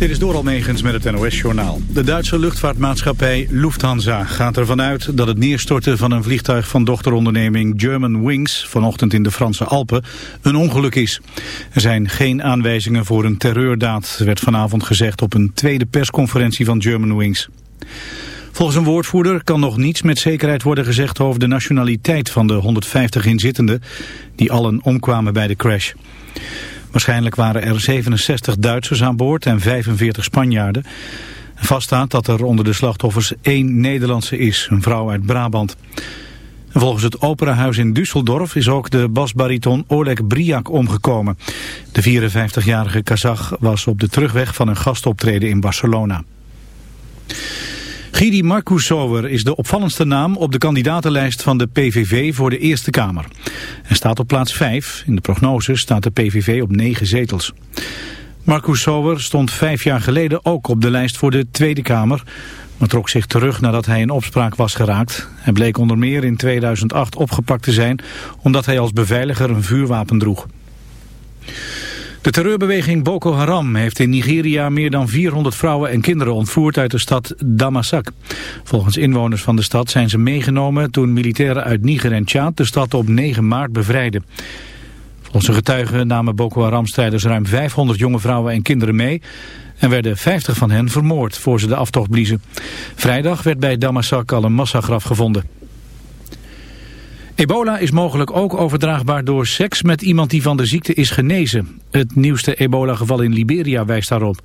Dit is door Megens met het NOS-journaal. De Duitse luchtvaartmaatschappij Lufthansa gaat ervan uit dat het neerstorten van een vliegtuig van dochteronderneming German Wings vanochtend in de Franse Alpen een ongeluk is. Er zijn geen aanwijzingen voor een terreurdaad, werd vanavond gezegd op een tweede persconferentie van German Wings. Volgens een woordvoerder kan nog niets met zekerheid worden gezegd over de nationaliteit van de 150 inzittenden die allen omkwamen bij de crash. Waarschijnlijk waren er 67 Duitsers aan boord en 45 Spanjaarden. Vaststaat dat er onder de slachtoffers één Nederlandse is, een vrouw uit Brabant. volgens het operahuis in Düsseldorf is ook de basbariton Oleg Briak omgekomen. De 54-jarige Kazach was op de terugweg van een gastoptreden in Barcelona. Gidi Marcousower is de opvallendste naam op de kandidatenlijst van de PVV voor de Eerste Kamer. Hij staat op plaats 5. In de prognose staat de PVV op 9 zetels. Marcousower stond vijf jaar geleden ook op de lijst voor de Tweede Kamer, maar trok zich terug nadat hij in opspraak was geraakt. Hij bleek onder meer in 2008 opgepakt te zijn omdat hij als beveiliger een vuurwapen droeg. De terreurbeweging Boko Haram heeft in Nigeria meer dan 400 vrouwen en kinderen ontvoerd uit de stad Damasak. Volgens inwoners van de stad zijn ze meegenomen toen militairen uit Niger en Tjaad de stad op 9 maart bevrijden. Volgens getuigen namen Boko Haram-strijders ruim 500 jonge vrouwen en kinderen mee en werden 50 van hen vermoord voor ze de aftocht bliezen. Vrijdag werd bij Damasak al een massagraf gevonden. Ebola is mogelijk ook overdraagbaar door seks met iemand die van de ziekte is genezen. Het nieuwste ebola-geval in Liberia wijst daarop.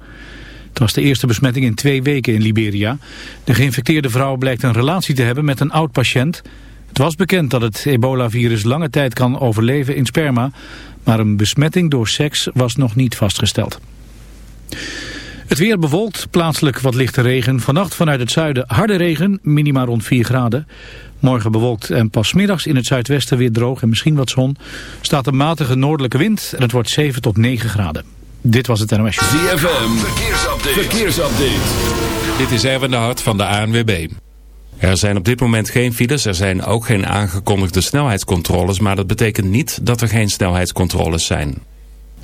Het was de eerste besmetting in twee weken in Liberia. De geïnfecteerde vrouw blijkt een relatie te hebben met een oud patiënt. Het was bekend dat het ebola-virus lange tijd kan overleven in sperma... maar een besmetting door seks was nog niet vastgesteld. Het weer bewolkt, plaatselijk wat lichte regen. Vannacht vanuit het zuiden harde regen, minima rond 4 graden. Morgen bewolkt en pas middags in het zuidwesten weer droog en misschien wat zon. Staat een matige noordelijke wind en het wordt 7 tot 9 graden. Dit was het NOS. ZFM, verkeersupdate. verkeersupdate. Dit is Erwin de Hart van de ANWB. Er zijn op dit moment geen files, er zijn ook geen aangekondigde snelheidscontroles... maar dat betekent niet dat er geen snelheidscontroles zijn.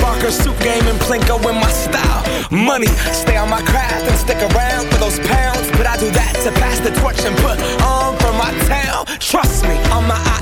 Barker suit game and Plinko in my style money. Stay on my craft and stick around for those pounds. But I do that to pass the torch and put on for my town. Trust me, I'm my I-N-D-E-P-E-N-D-E-N-T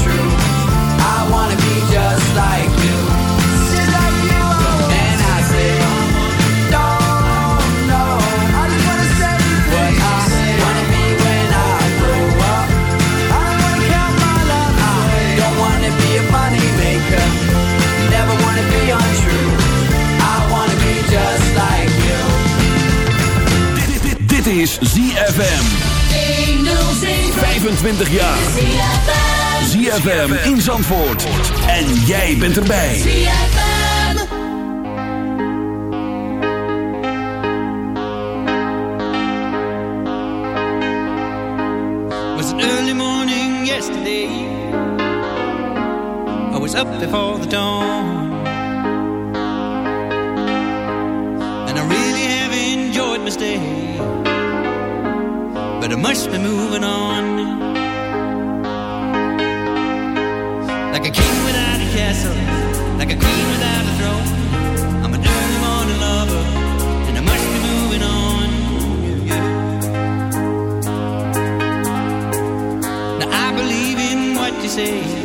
Dit is ZFM. 25 jaar. ZFM in Zandvoort. En jij bent erbij. ZFM. Was an early morning yesterday. I was up before the dawn. And I really have enjoyed my stay. but I must be moving on. Like a king without a castle, like a queen without a throne. I'm an early morning lover, and I must be moving on. Yeah. Now I believe in what you say.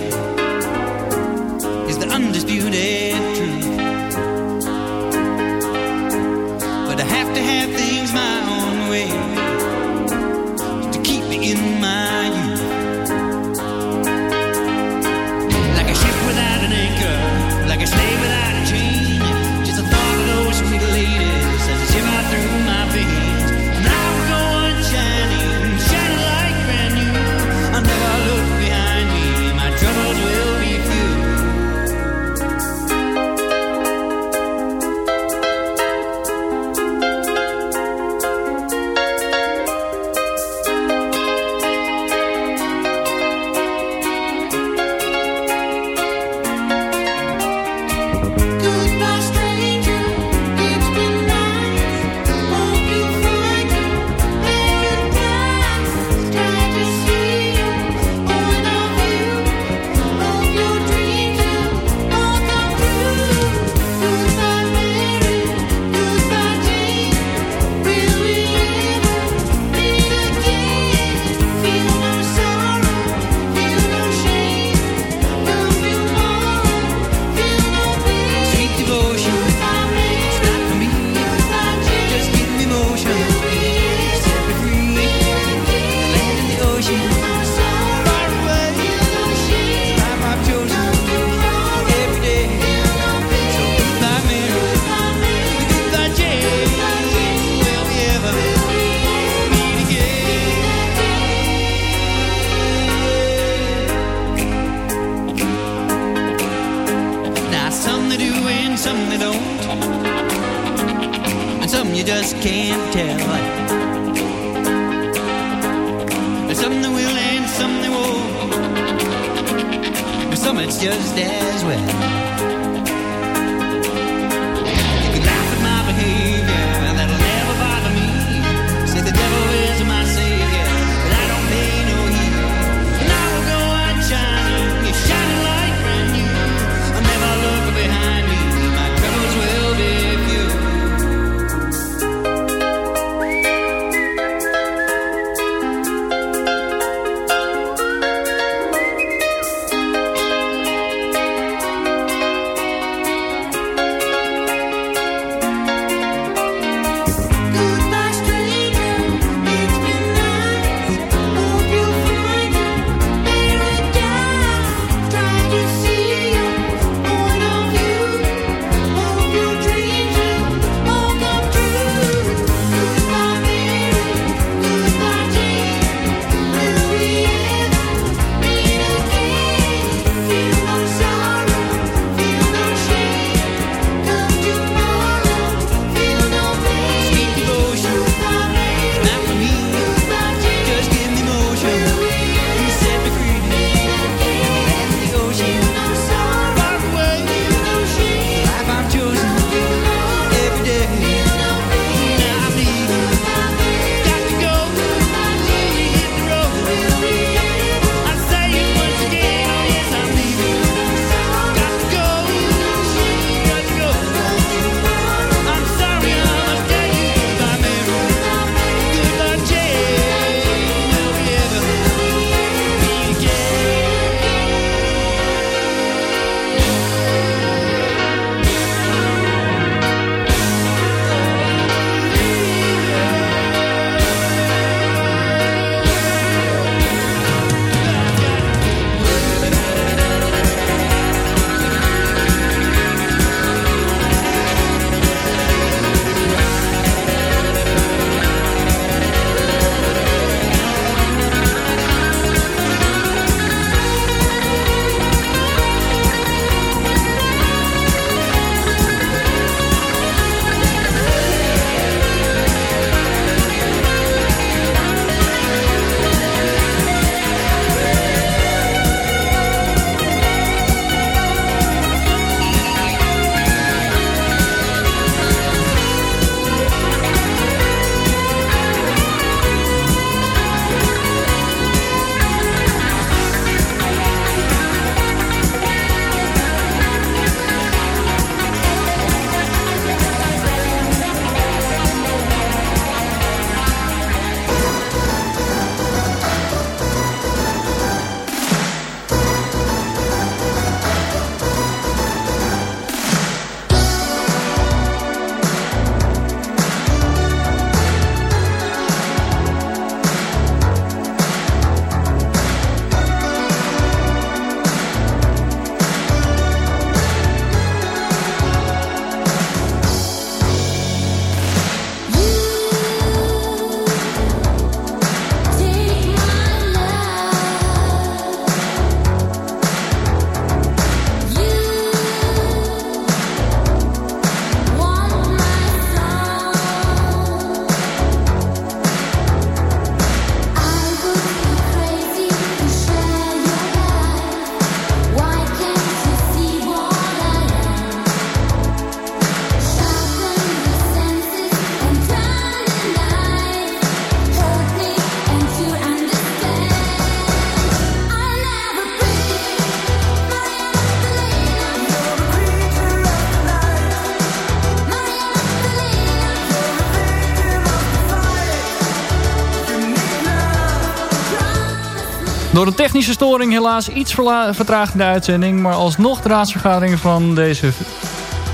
Door een technische storing helaas iets vertraagd in de uitzending... maar alsnog de raadsvergadering van deze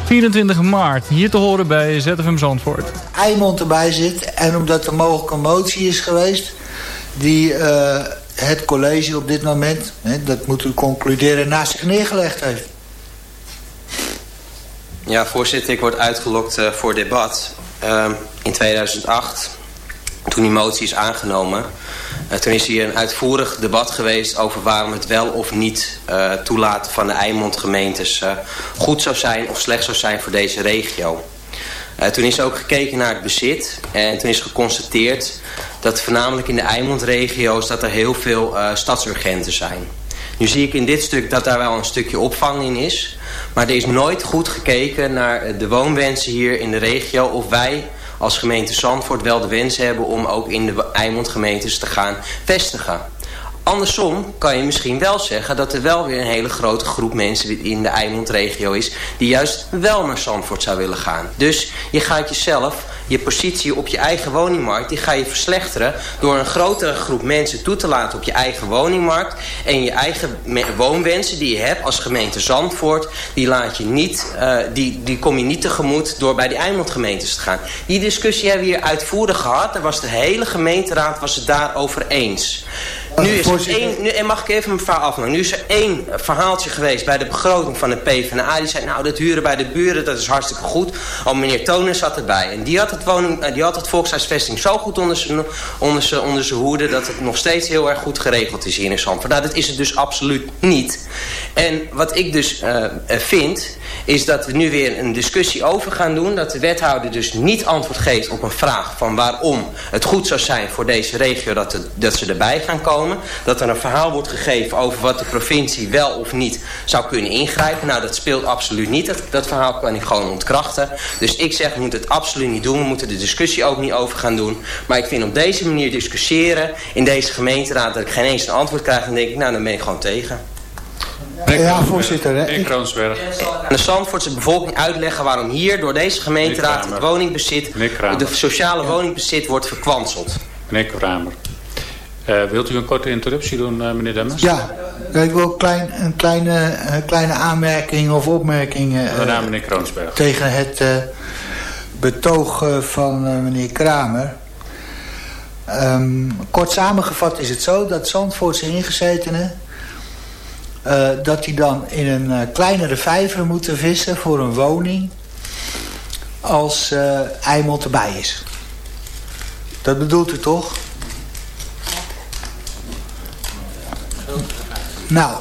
24 maart. Hier te horen bij ZFM Zandvoort. Eimond erbij zit. En omdat er mogelijk een motie is geweest... die eh, het college op dit moment, hè, dat moet u concluderen... naast zich neergelegd heeft. Ja, voorzitter, ik word uitgelokt eh, voor debat. Ehm, in 2008, toen die motie is aangenomen... eh, toen is hier een uitvoerig debat geweest over waarom het wel of niet eh, toelaten van de Eimond gemeentes eh, goed zou zijn of slecht zou zijn voor deze regio. Toen is ook gekeken naar het bezit en toen is geconstateerd dat voornamelijk in de Eimond-regio's dat er heel veel stadsurgenten zijn. Nu zie ik in dit stuk dat daar wel een stukje opvang in is. Maar er is nooit goed gekeken naar de woonwensen hier in de regio. Of wij als gemeente Zandvoort wel de wens hebben om ook in de Eimond gemeentes te gaan vestigen. Andersom kan je misschien wel zeggen dat er wel weer een hele grote groep mensen in de Eimond-regio is... die juist wel naar Zandvoort zou willen gaan. Dus je gaat jezelf, je positie op je eigen woningmarkt... die ga je verslechteren door een grotere groep mensen toe te laten op je eigen woningmarkt... en je eigen woonwensen die je hebt als gemeente Zandvoort... die, laat je niet, eh, die, die kom je niet tegemoet door bij die Eimond-gemeentes te gaan. Die discussie hebben we hier uitvoerig gehad. Daar was de hele gemeenteraad was het daarover eens... Nu is er één, nu, en mag ik even mijn verhaal afmaken. Nu is er één verhaaltje geweest bij de begroting van de PvdA. Die zei, nou dat huren bij de buren, dat is hartstikke goed. Al meneer Tonen zat erbij. En die had het, woning, eh, die had het volkshuisvesting zo goed onder zijn, onder, onder zijn hoede... dat het nog steeds heel erg goed geregeld is hier in Zandvoort. Nou, dat is het dus absoluut niet. En wat ik dus eh, eh, vind, is dat we nu weer een discussie over gaan doen. Dat de wethouder dus niet antwoord geeft op een vraag van waarom het goed zou zijn voor deze regio dat, dat ze erbij gaan komen. Dat er een verhaal wordt gegeven over wat de provincie wel of niet zou kunnen ingrijpen. Nou, dat speelt absoluut niet. Dat, dat verhaal kan ik gewoon ontkrachten. Dus ik zeg, we moeten het absoluut niet doen. We moeten de discussie ook niet over gaan doen. Maar ik vind op deze manier discussiëren in deze gemeenteraad... dat ik geen eens een antwoord krijg, dan denk ik, nou, dan ben ik gewoon tegen. Ja, voorzitter. Hè. Ik, de Zandvoortse bevolking uitleggen waarom hier door deze gemeenteraad het woningbezit, de sociale woningbezit wordt verkwanseld. Meneer Kramer. Eh, wilt u een korte interruptie doen, eh, meneer Demmers? ja, ik wil een, klein, een kleine, een kleine aanmerking of opmerking... eh, Daarna meneer Kroonsberg. tegen het eh, betoog eh, van eh, meneer Kramer. Ehm, kort samengevat is het zo dat Zandvoortse ingezetenen... eh, dat die dan in een eh, kleinere vijver moeten vissen voor een woning... als eh Eimond erbij is. Dat bedoelt u toch? Nou,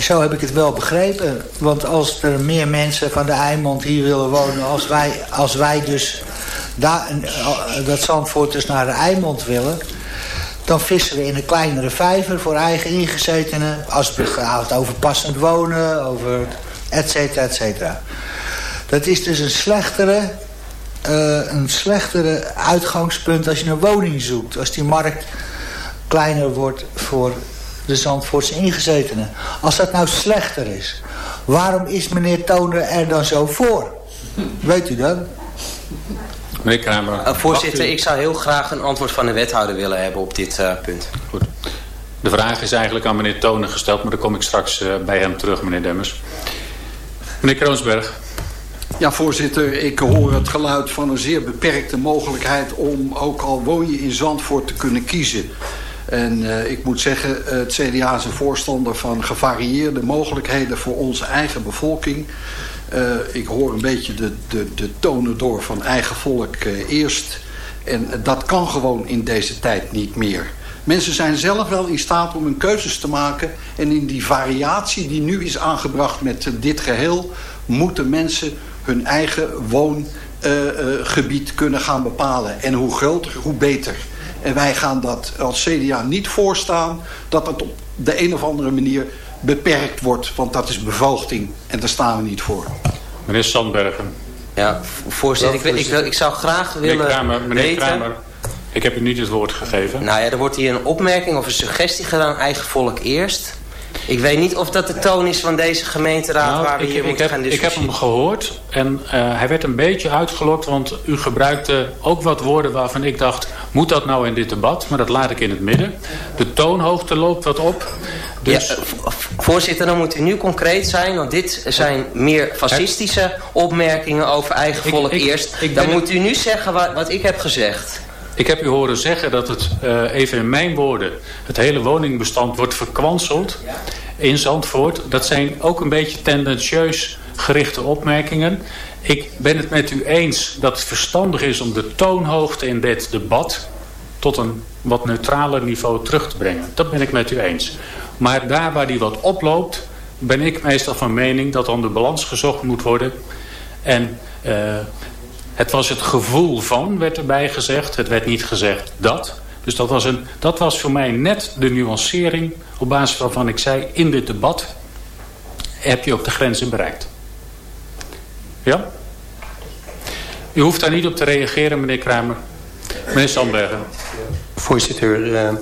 zo heb ik het wel begrepen. Want als er meer mensen van de Eimond hier willen wonen... als wij, als wij dus daar, dat Zandvoorters naar de Eimond willen... dan vissen we in een kleinere vijver voor eigen ingezetenen... als het gaat over passend wonen, over et cetera, et cetera. Dat is dus een slechtere, eh, een slechtere uitgangspunt als je een woning zoekt. Als die markt kleiner wordt voor de Zandvoortse ingezetenen. Als dat nou slechter is, waarom is meneer Toner er dan zo voor? Weet u dat? Meneer Kramer. Uh, voorzitter, u. ik zou heel graag een antwoord van de wethouder willen hebben op dit eh, punt. Goed. De vraag is eigenlijk aan meneer Tonen gesteld, maar dan kom ik straks eh, bij hem terug, meneer Demmers. Meneer Kroonsberg. Ja, voorzitter, ik hoor het geluid van een zeer beperkte mogelijkheid om ook al woon je in Zandvoort te kunnen kiezen. En eh, ik moet zeggen, het CDA is een voorstander van gevarieerde mogelijkheden voor onze eigen bevolking. Eh, ik hoor een beetje de, de, de tonen door van eigen volk eh, eerst. En dat kan gewoon in deze tijd niet meer. Mensen zijn zelf wel in staat om hun keuzes te maken. En in die variatie die nu is aangebracht met eh, dit geheel... moeten mensen hun eigen woongebied kunnen gaan bepalen. En hoe groter, hoe beter. En wij gaan dat als CDA niet voorstaan... dat het op de een of andere manier beperkt wordt. Want dat is bevoogding en daar staan we niet voor. Meneer Sandbergen. Ja, voorzitter, ik, wil- ik, wil- ik zou graag Meneer willen Kramer. Meneer weten... Kramer. Ik heb u niet het woord gegeven. Nou ja, er wordt hier een opmerking of een suggestie gedaan, eigen volk eerst. Ik weet niet of dat de toon is van deze gemeenteraad Nou, waar we ik, hier ik moeten heb, gaan ik heb discussiëren. hem gehoord en eh, hij werd een beetje uitgelokt, want u gebruikte ook wat woorden waarvan ik dacht, moet dat nou in dit debat? Maar dat laat ik in het midden. De toonhoogte loopt wat op. Dus Ja, voorzitter, dan moet u nu concreet zijn, want dit zijn meer fascistische opmerkingen over eigen volk ik- eerst. ik dan moet u nu zeggen wat, wat ik heb gezegd. ik heb u horen zeggen dat het, eh, even in mijn woorden, het hele woningbestand wordt verkwanseld in Zandvoort. Dat zijn ook een beetje tendentieus gerichte opmerkingen. Ik ben het met u eens dat het verstandig is om de toonhoogte in dit debat tot een wat neutraler niveau terug te brengen. Dat ben ik met u eens. Maar daar waar die wat oploopt, ben ik meestal van mening dat dan de balans gezocht moet worden. En eh, het was het gevoel van, werd erbij gezegd. Het werd niet gezegd dat. Dus dat was, een, dat was voor mij net de nuancering op basis waarvan ik zei... in dit debat heb je ook de grenzen bereikt. Ja? U hoeft daar niet op te reageren, meneer Kramer. Meneer Sandbergen. Voorzitter, eh,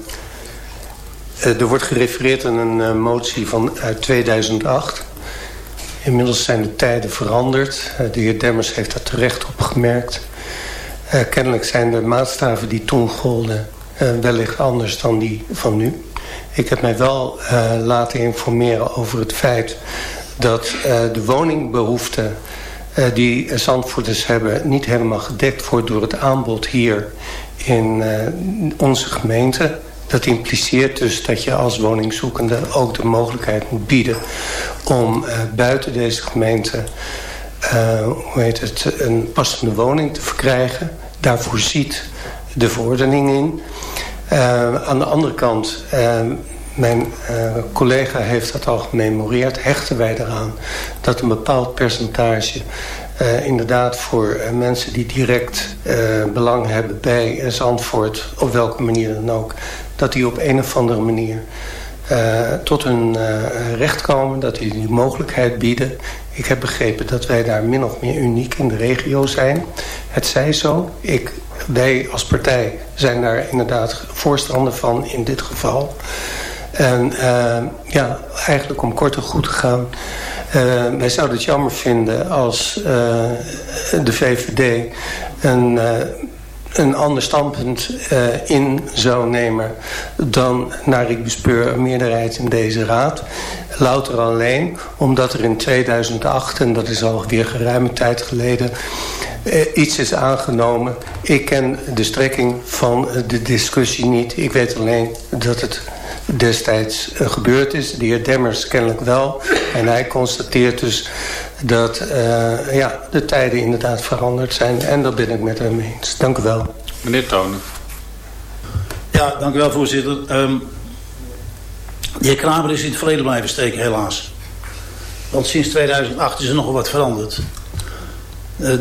er wordt gerefereerd aan een eh, motie van uit 2008. Inmiddels zijn de tijden veranderd. Eh, de heer Demmers heeft daar terecht op gemerkt. Eh, kennelijk zijn de maatstaven die toen golden eh, wellicht anders dan die van nu. Ik heb mij wel eh, laten informeren over het feit dat eh, de woningbehoefte eh, die Zandvoorters hebben niet helemaal gedekt wordt door het aanbod hier in eh, onze gemeente. Dat impliceert dus dat je als woningzoekende ook de mogelijkheid moet bieden om eh, buiten deze gemeente eh, hoe heet het, een passende woning te verkrijgen. Daarvoor ziet de verordening in. Eh, aan de andere kant, mijn collega heeft dat al gememoreerd, hechten wij eraan dat een bepaald percentage inderdaad voor mensen die direct belang hebben bij Zandvoort, op welke manier dan ook, dat die op een of andere manier eh, tot hun eh, recht komen, dat die die mogelijkheid bieden. Ik heb begrepen dat wij daar min of meer uniek in de regio zijn. Het zij zo. Ik, wij als partij zijn daar inderdaad voorstander van in dit geval. En eh, ja, eigenlijk om kort goed te gaan. wij zouden het jammer vinden als de VVD een, een ander standpunt eh, in zou nemen dan naar ik bespeur een meerderheid in deze raad. Louter alleen omdat er in 2008, en dat is alweer geruime tijd geleden, eh, iets is aangenomen. Ik ken de strekking van de discussie niet. Ik weet alleen dat het destijds eh, gebeurd is. De heer Demmers kennelijk wel. En hij constateert dus dat eh, ja, de tijden inderdaad veranderd zijn. En dat ben ik met hem eens. Dank u wel. Meneer Tonen. Ja, dank u wel, voorzitter. Ehm, de heer Kramer is in het verleden blijven steken, helaas. Want sinds 2008 is er nogal wat veranderd.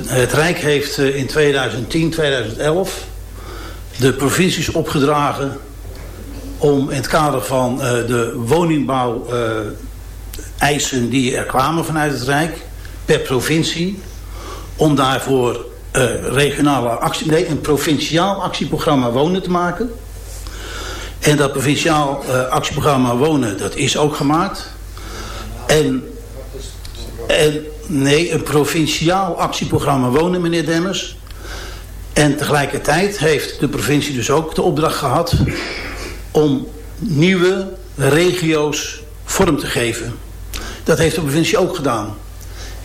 Het Rijk heeft eh, in 2010, 2011 de provincies opgedragen om in het kader van eh, de woningbouw eh, eisen die er kwamen vanuit het Rijk, per provincie, om daarvoor eh, regionale actie, nee, een provinciaal actieprogramma wonen te maken. En dat provinciaal eh, actieprogramma wonen, dat is ook gemaakt. En, en nee, een provinciaal actieprogramma wonen, meneer Demmers. En tegelijkertijd heeft de provincie dus ook de opdracht gehad om nieuwe regio's vorm te geven. Dat heeft de provincie ook gedaan.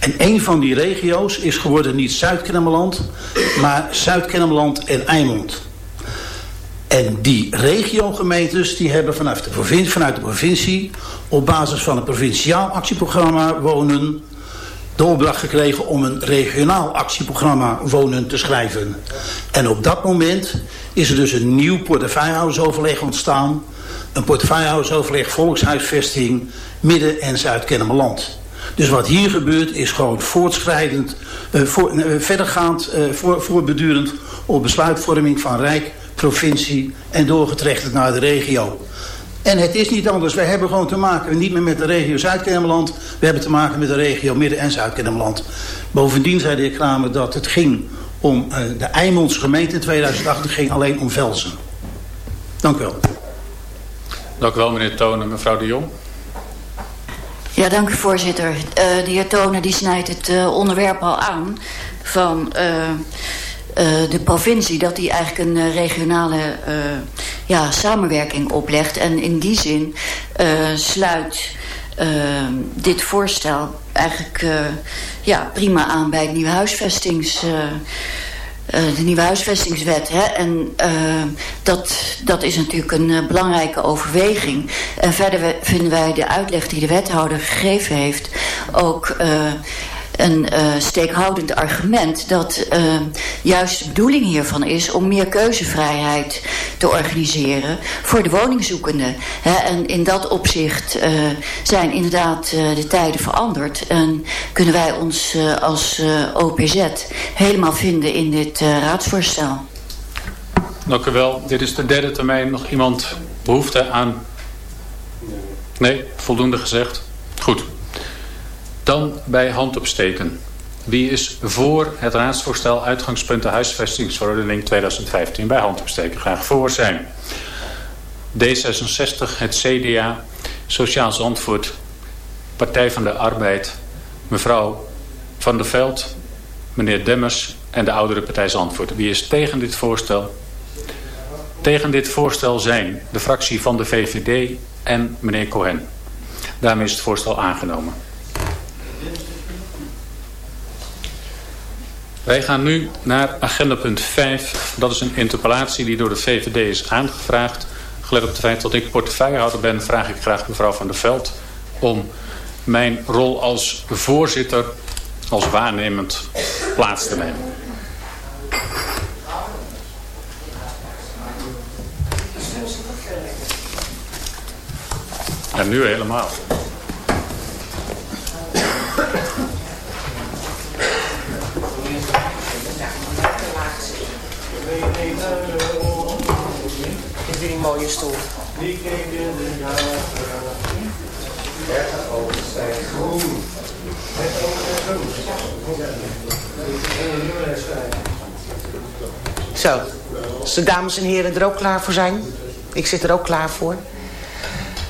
En een van die regio's is geworden niet Zuid-Kennemerland, maar Zuid-Kennemerland en Eimond. En die regiogemeentes die hebben vanuit de, provincie, vanuit de provincie op basis van een provinciaal actieprogramma wonen de opdracht gekregen om een regionaal actieprogramma wonen te schrijven. En op dat moment is er dus een nieuw portefeuillehoudersoverleg ontstaan. Een portefeuillehoudersoverleg volkshuisvesting Midden- en Zuid-Kennemerland. Dus wat hier gebeurt is gewoon voortschrijdend, eh, voor, eh, verdergaand, eh, voor, voorbedurend op besluitvorming van Rijk, provincie en doorgetrechteld naar de regio. En het is niet anders. Wij hebben gewoon te maken niet meer met de regio Zuid-Kennemerland. We hebben te maken met de regio Midden- en Zuid-Kennemerland. Bovendien zei de heer Kramer dat het ging om eh, de Eimondse gemeente in 2008. Het ging alleen om Velsen. Dank u wel. Dank u wel, meneer Tonen. Mevrouw de Jong. Ja, dank u voorzitter. Uh, de heer Tonen die snijdt het uh, onderwerp al aan van uh, de provincie... dat die eigenlijk een regionale ja, samenwerking oplegt. En in die zin sluit dit voorstel eigenlijk ja, prima aan bij het nieuwe huisvestings... Uh, de nieuwe huisvestingswet. Hè? En uh, dat, dat is natuurlijk een uh, belangrijke overweging. En verder vinden wij de uitleg die de wethouder gegeven heeft... ook een uh, steekhoudend argument... dat uh, juist de bedoeling hiervan is om meer keuzevrijheid te organiseren... voor de woningzoekenden. En in dat opzicht uh, zijn inderdaad de tijden veranderd... en kunnen wij ons als OPZ helemaal vinden in dit raadsvoorstel. Dank u wel. Dit is de derde termijn. Nog iemand behoefte aan... Nee, voldoende gezegd. Goed. Dan bij hand opsteken. Wie is voor het raadsvoorstel uitgangspunten huisvestingsverordening 2015? Bij hand opsteken. Graag voor zijn. D66, het CDA, Sociaal Zandvoort, Partij van de Arbeid, mevrouw Van der Veld, meneer Demmers en de oudere partij Zandvoort. Wie is tegen dit voorstel? Tegen dit voorstel zijn de fractie van de VVD en meneer Cohen. Daarmee is het voorstel aangenomen. Wij gaan nu naar agenda punt 5. Dat is een interpellatie die door de VVD is aangevraagd. Gelet op het feit dat ik portefeuillehouder ben... vraag ik graag mevrouw Van der Veld om mijn rol als voorzitter... als waarnemend plaats te nemen. En nu helemaal. Vind die mooie stoel. Zo, als de dames en heren er ook klaar voor zijn. Ik zit er ook klaar voor.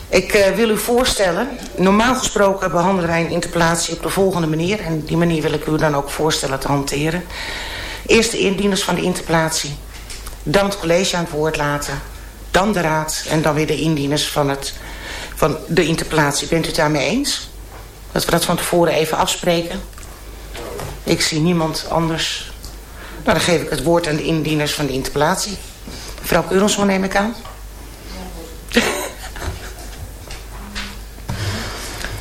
Ik uh, wil u voorstellen, normaal gesproken behandelen wij een interpellatie op de volgende manier. En die manier wil ik u dan ook voorstellen te hanteren. Eerst de indieners van de interpellatie. Dan het college aan het woord laten. Dan de raad. En dan weer de indieners van, het, van de interpellatie. Bent u het daarmee eens? Dat we dat van tevoren even afspreken. Ik zie niemand anders. Nou, dan geef ik het woord aan de indieners van de interpellatie. Mevrouw Keurensman neem ik aan.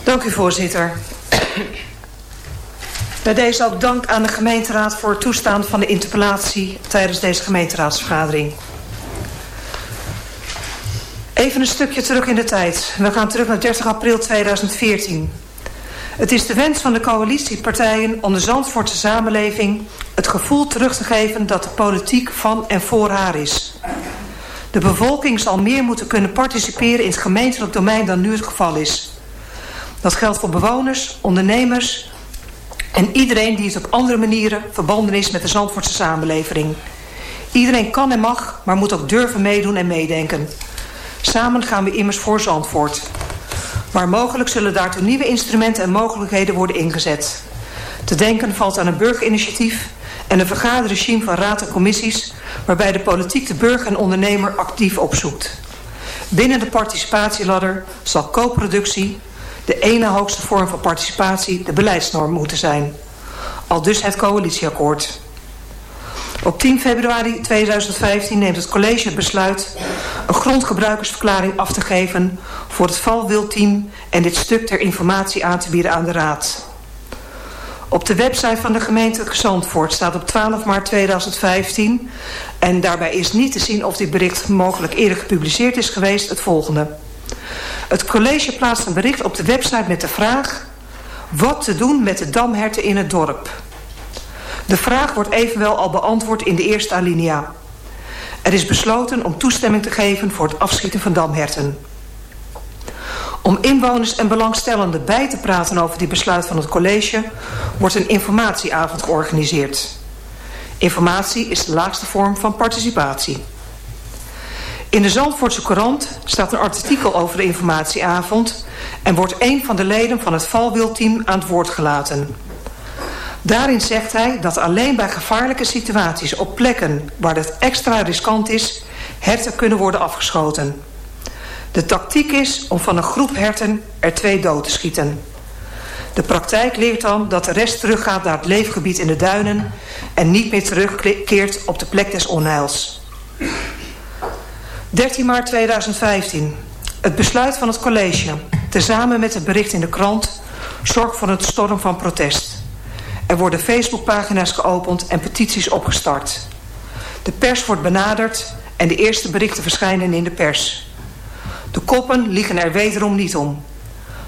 Dank u, voorzitter. Bij deze ook dank aan de gemeenteraad voor het toestaan van de interpellatie tijdens deze gemeenteraadsvergadering. Even een stukje terug in de tijd. We gaan terug naar 30 april 2014. Het is de wens van de coalitiepartijen om de Zandvoortse samenleving het gevoel terug te geven dat de politiek van en voor haar is. De bevolking zal meer moeten kunnen participeren in het gemeentelijk domein dan nu het geval is. Dat geldt voor bewoners, ondernemers en iedereen die het op andere manieren verbonden is met de Zandvoortse samenleving. Iedereen kan en mag, maar moet ook durven meedoen en meedenken. Samen gaan we immers voor Zandvoort. Waar mogelijk zullen daartoe nieuwe instrumenten en mogelijkheden worden ingezet. Te denken valt aan een burgerinitiatief en een vergaderregime van raad en commissies... waarbij de politiek de burger en ondernemer actief opzoekt. Binnen de participatieladder zal co-productie, de ene hoogste vorm van participatie, de beleidsnorm moeten zijn. Al dus het coalitieakkoord. Op 10 februari 2015 neemt het college besluit een grondgebruikersverklaring af te geven voor het valwildteam en dit stuk ter informatie aan te bieden aan de raad. Op de website van de gemeente Zandvoort staat op 12 maart 2015 en daarbij is niet te zien of dit bericht mogelijk eerder gepubliceerd is geweest het volgende. Het college plaatst een bericht op de website met de vraag wat te doen met de damherten in het dorp. De vraag wordt evenwel al beantwoord in de eerste alinea. Er is besloten om toestemming te geven voor het afschieten van damherten. Om inwoners en belangstellenden bij te praten over dit besluit van het college... wordt een informatieavond georganiseerd. Informatie is de laagste vorm van participatie. In de Zandvoortse Courant staat een artikel over de informatieavond... en wordt een van de leden van het valwildteam aan het woord gelaten. Daarin zegt hij dat alleen bij gevaarlijke situaties op plekken waar het extra riskant is, herten kunnen worden afgeschoten. De tactiek is om van een groep herten er twee dood te schieten. De praktijk leert dan dat de rest teruggaat naar het leefgebied in de duinen en niet meer terugkeert op de plek des onheils. 13 maart 2015. Het besluit van het college, tezamen met het bericht in de krant, zorgt voor een storm van protest. Er worden Facebookpagina's geopend en petities opgestart. De pers wordt benaderd en de eerste berichten verschijnen in de pers. De koppen liegen er wederom niet om.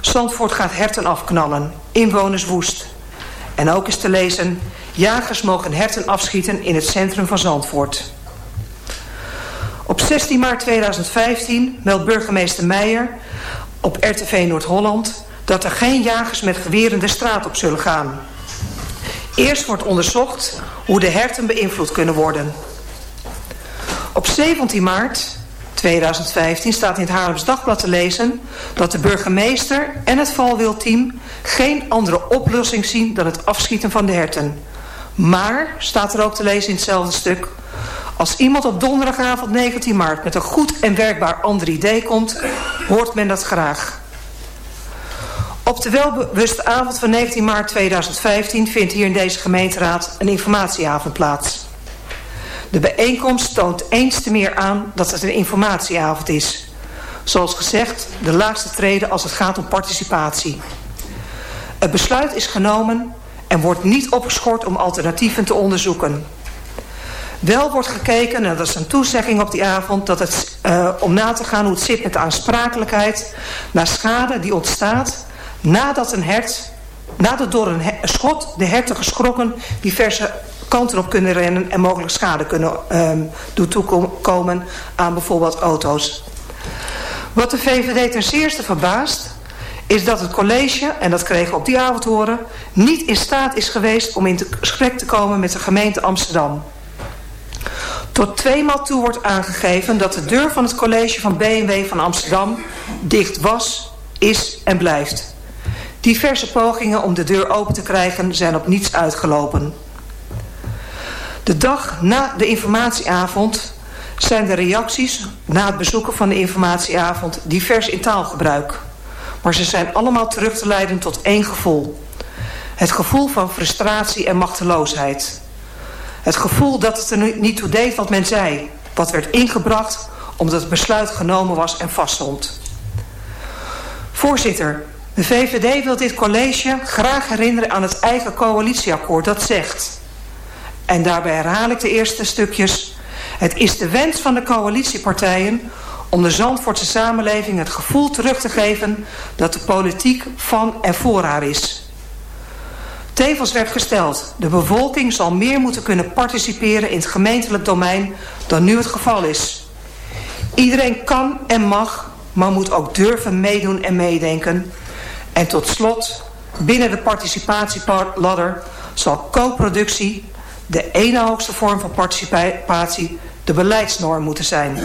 Zandvoort gaat herten afknallen, inwoners woest. En ook is te lezen, jagers mogen herten afschieten in het centrum van Zandvoort. Op 16 maart 2015 meldt burgemeester Meijer op RTV Noord-Holland... dat er geen jagers met geweren de straat op zullen gaan. Eerst wordt onderzocht hoe de herten beïnvloed kunnen worden. Op 17 maart 2015 staat in het Haarlems Dagblad te lezen... dat de burgemeester en het valwildteam geen andere oplossing zien... dan het afschieten van de herten. Maar, staat er ook te lezen in hetzelfde stuk... als iemand op donderdagavond 19 maart met een goed en werkbaar ander idee komt... hoort men dat graag. Op de welbewuste avond van 19 maart 2015 vindt hier in deze gemeenteraad een informatieavond plaats. De bijeenkomst toont eens te meer aan dat het een informatieavond is. Zoals gezegd, de laagste treden als het gaat om participatie. Het besluit is genomen en wordt niet opgeschort om alternatieven te onderzoeken. Wel wordt gekeken, en dat is een toezegging op die avond... Dat het, uh, om na te gaan hoe het zit met de aansprakelijkheid... naar schade die ontstaat nadat een hert... nadat door een schot de herten geschrokken diverse kanten op kunnen rennen... en mogelijk schade kunnen um, doen toekomen aan bijvoorbeeld auto's. Wat de VVD ten zeerste verbaast is dat het college, en dat kregen we op die avond horen... niet in staat is geweest om in gesprek te komen met de gemeente Amsterdam. Tot tweemaal toe wordt aangegeven dat de deur van het college van BMW van Amsterdam dicht was, is en blijft. Diverse pogingen om de deur open te krijgen zijn op niets uitgelopen. De dag na de informatieavond zijn de reacties na het bezoeken van de informatieavond divers in taalgebruik. Maar ze zijn allemaal terug te leiden tot één gevoel. Het gevoel van frustratie en machteloosheid. Het gevoel dat het er niet toe deed wat men zei. Wat werd ingebracht omdat het besluit genomen was en vaststond. Voorzitter, de VVD wil dit college graag herinneren aan het eigen coalitieakkoord dat zegt... en daarbij herhaal ik de eerste stukjes... het is de wens van de coalitiepartijen om de Zandvoortse samenleving het gevoel terug te geven... dat de politiek van en voor haar is. Tevens werd gesteld, de bevolking zal meer moeten kunnen participeren in het gemeentelijk domein dan nu het geval is. Iedereen kan en mag, maar moet ook durven meedoen en meedenken... En tot slot, binnen de participatieladder zal co-productie, de ene hoogste vorm van participatie, de beleidsnorm moeten zijn.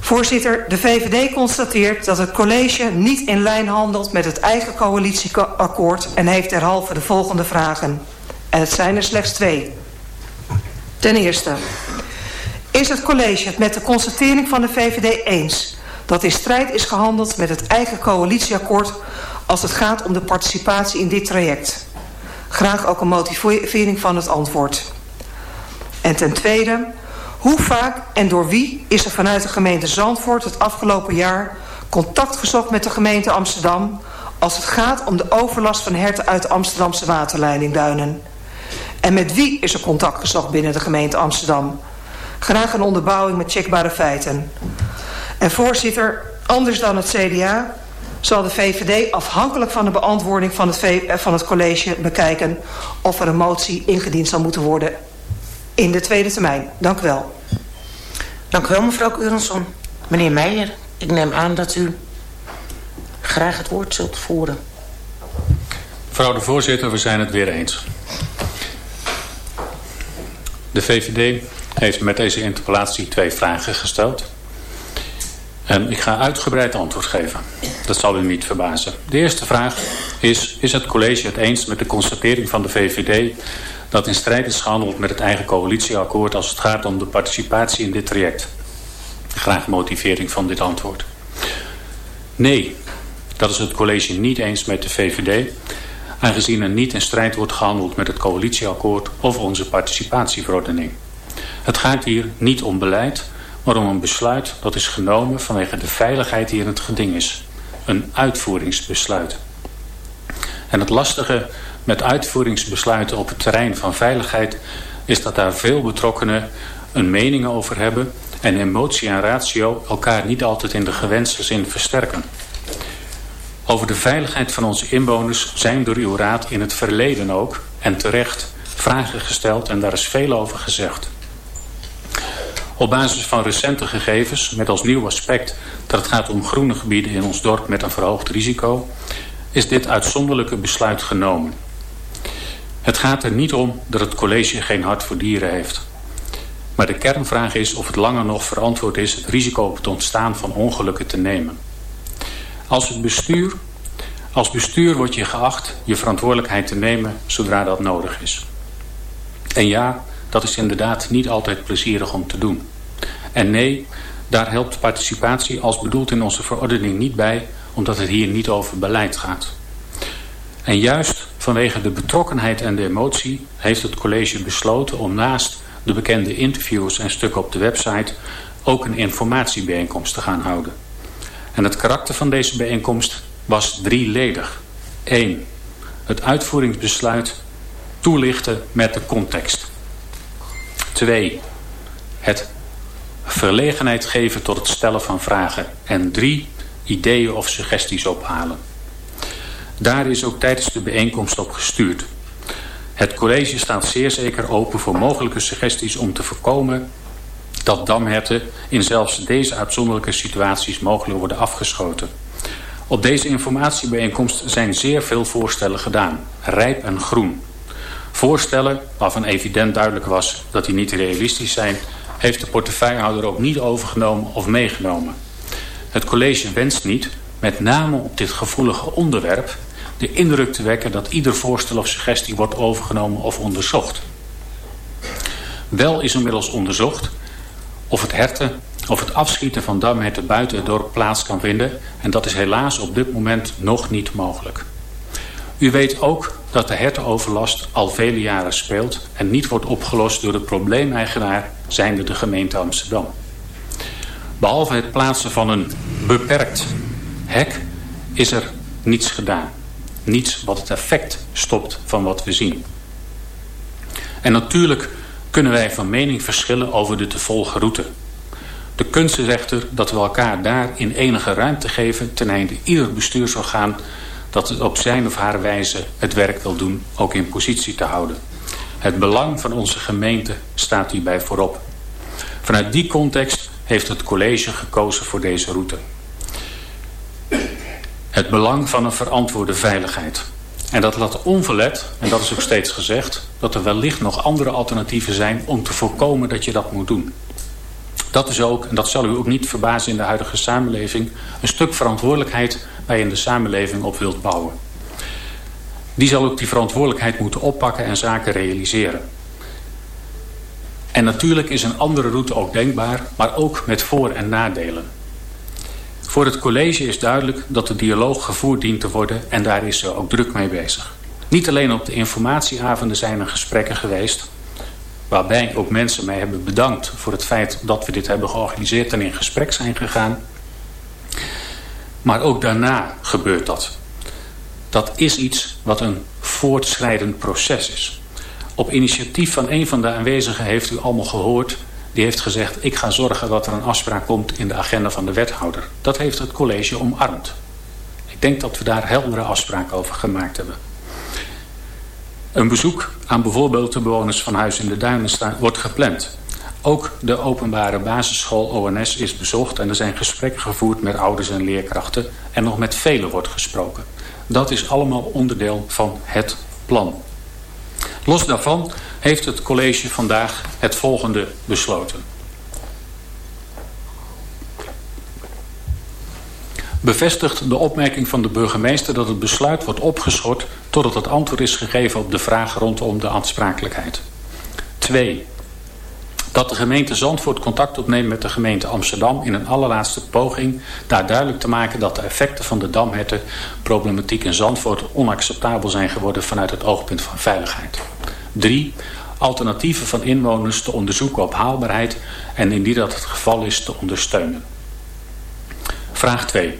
Voorzitter, de VVD constateert dat het college niet in lijn handelt met het eigen coalitieakkoord en heeft derhalve de volgende vragen. En het zijn er slechts twee. Ten eerste, is het college het met de constatering van de VVD eens dat in strijd is gehandeld met het eigen coalitieakkoord als het gaat om de participatie in dit traject. Graag ook een motivering van het antwoord. En ten tweede, hoe vaak en door wie is er vanuit de gemeente Zandvoort het afgelopen jaar contact gezocht met de gemeente Amsterdam als het gaat om de overlast van herten uit de Amsterdamse waterleidingduinen? En met wie is er contact gezocht binnen de gemeente Amsterdam? Graag een onderbouwing met checkbare feiten. En voorzitter, anders dan het CDA zal de VVD afhankelijk van de beantwoording van het, van het college bekijken of er een motie ingediend zal moeten worden in de tweede termijn. Dank u wel. Dank u wel mevrouw Keurenson. Meneer Meijer, ik neem aan dat u graag het woord zult voeren. Mevrouw de voorzitter, we zijn het weer eens. De VVD heeft met deze interpellatie twee vragen gesteld. En ik ga uitgebreid antwoord geven. Dat zal u niet verbazen. De eerste vraag is, is het college het eens met de constatering van de VVD dat in strijd is gehandeld met het eigen coalitieakkoord als het gaat om de participatie in dit traject? Graag motivering van dit antwoord. Nee, dat is het college niet eens met de VVD, aangezien er niet in strijd wordt gehandeld met het coalitieakkoord of onze participatieverordening. Het gaat hier niet om beleid, maar om een besluit dat is genomen vanwege de veiligheid die in het geding is. Een uitvoeringsbesluit. En het lastige met uitvoeringsbesluiten op het terrein van veiligheid is dat daar veel betrokkenen een mening over hebben en emotie en ratio elkaar niet altijd in de gewenste zin versterken. Over de veiligheid van onze inwoners zijn door uw raad in het verleden ook, en terecht, vragen gesteld en daar is veel over gezegd. Op basis van recente gegevens, met als nieuw aspect dat het gaat om groene gebieden in ons dorp met een verhoogd risico, is dit uitzonderlijke besluit genomen. Het gaat er niet om dat het college geen hart voor dieren heeft. Maar de kernvraag is of het langer nog verantwoord is het risico op het ontstaan van ongelukken te nemen. Als het bestuur, als bestuur wordt je geacht je verantwoordelijkheid te nemen zodra dat nodig is. En ja, dat is inderdaad niet altijd plezierig om te doen. En nee, daar helpt participatie als bedoeld in onze verordening niet bij, omdat het hier niet over beleid gaat. En juist vanwege de betrokkenheid en de emotie heeft het college besloten om naast de bekende interviews en stukken op de website ook een informatiebijeenkomst te gaan houden. En het karakter van deze bijeenkomst was drieledig. 1. Het uitvoeringsbesluit toelichten met de context. 2. Het verlegenheid geven tot het stellen van vragen. En 3. Ideeën of suggesties ophalen. Daar is ook tijdens de bijeenkomst op gestuurd. Het college staat zeer zeker open voor mogelijke suggesties om te voorkomen dat damherten in zelfs deze uitzonderlijke situaties mogelijk worden afgeschoten. Op deze informatiebijeenkomst zijn zeer veel voorstellen gedaan, rijp en groen. Voorstellen waarvan evident duidelijk was dat die niet realistisch zijn, heeft de portefeuillehouder ook niet overgenomen of meegenomen. Het college wenst niet, met name op dit gevoelige onderwerp, de indruk te wekken dat ieder voorstel of suggestie wordt overgenomen of onderzocht. Wel is inmiddels onderzocht of het herten of het afschieten van damherten buiten het dorp plaats kan vinden en dat is helaas op dit moment nog niet mogelijk. U weet ook dat de hertenoverlast al vele jaren speelt en niet wordt opgelost door de probleemeigenaar zijnde de gemeente Amsterdam. Behalve het plaatsen van een beperkt hek is er niets gedaan. Niets wat het effect stopt van wat we zien. En natuurlijk kunnen wij van mening verschillen over de te volgen route. De kunst dat we elkaar daar in enige ruimte geven... ten einde ieder bestuursorgaan dat het op zijn of haar wijze het werk wil doen... ook in positie te houden. Het belang van onze gemeente staat hierbij voorop. Vanuit die context heeft het college gekozen voor deze route. Het belang van een verantwoorde veiligheid. En dat laat onverlet, en dat is ook steeds gezegd... dat er wellicht nog andere alternatieven zijn om te voorkomen dat je dat moet doen. Dat is ook, en dat zal u ook niet verbazen in de huidige samenleving... een stuk verantwoordelijkheid waar je in de samenleving op wilt bouwen. Die zal ook die verantwoordelijkheid moeten oppakken en zaken realiseren. En natuurlijk is een andere route ook denkbaar, maar ook met voor- en nadelen. Voor het college is duidelijk dat de dialoog gevoerd dient te worden en daar is ze ook druk mee bezig. Niet alleen op de informatieavonden zijn er gesprekken geweest, waarbij ook mensen mij hebben bedankt voor het feit dat we dit hebben georganiseerd en in gesprek zijn gegaan. Maar ook daarna gebeurt dat. Dat is iets wat een voortschrijdend proces is. Op initiatief van een van de aanwezigen heeft u allemaal gehoord... die heeft gezegd, ik ga zorgen dat er een afspraak komt in de agenda van de wethouder. Dat heeft het college omarmd. Ik denk dat we daar heldere afspraken over gemaakt hebben. Een bezoek aan bijvoorbeeld de bewoners van Huis in de Duinen wordt gepland. Ook de openbare basisschool ONS is bezocht en er zijn gesprekken gevoerd met ouders en leerkrachten en nog met velen wordt gesproken. Dat is allemaal onderdeel van het plan. Los daarvan heeft het college vandaag het volgende besloten. bevestigt de opmerking van de burgemeester dat het besluit wordt opgeschort totdat het antwoord is gegeven op de vraag rondom de aansprakelijkheid. 2. Dat de gemeente Zandvoort contact opneemt met de gemeente Amsterdam in een allerlaatste poging daar duidelijk te maken dat de effecten van de damhertenproblematiek in Zandvoort onacceptabel zijn geworden vanuit het oogpunt van veiligheid. 3. Alternatieven van inwoners te onderzoeken op haalbaarheid en indien dat het geval is te ondersteunen. Vraag 2.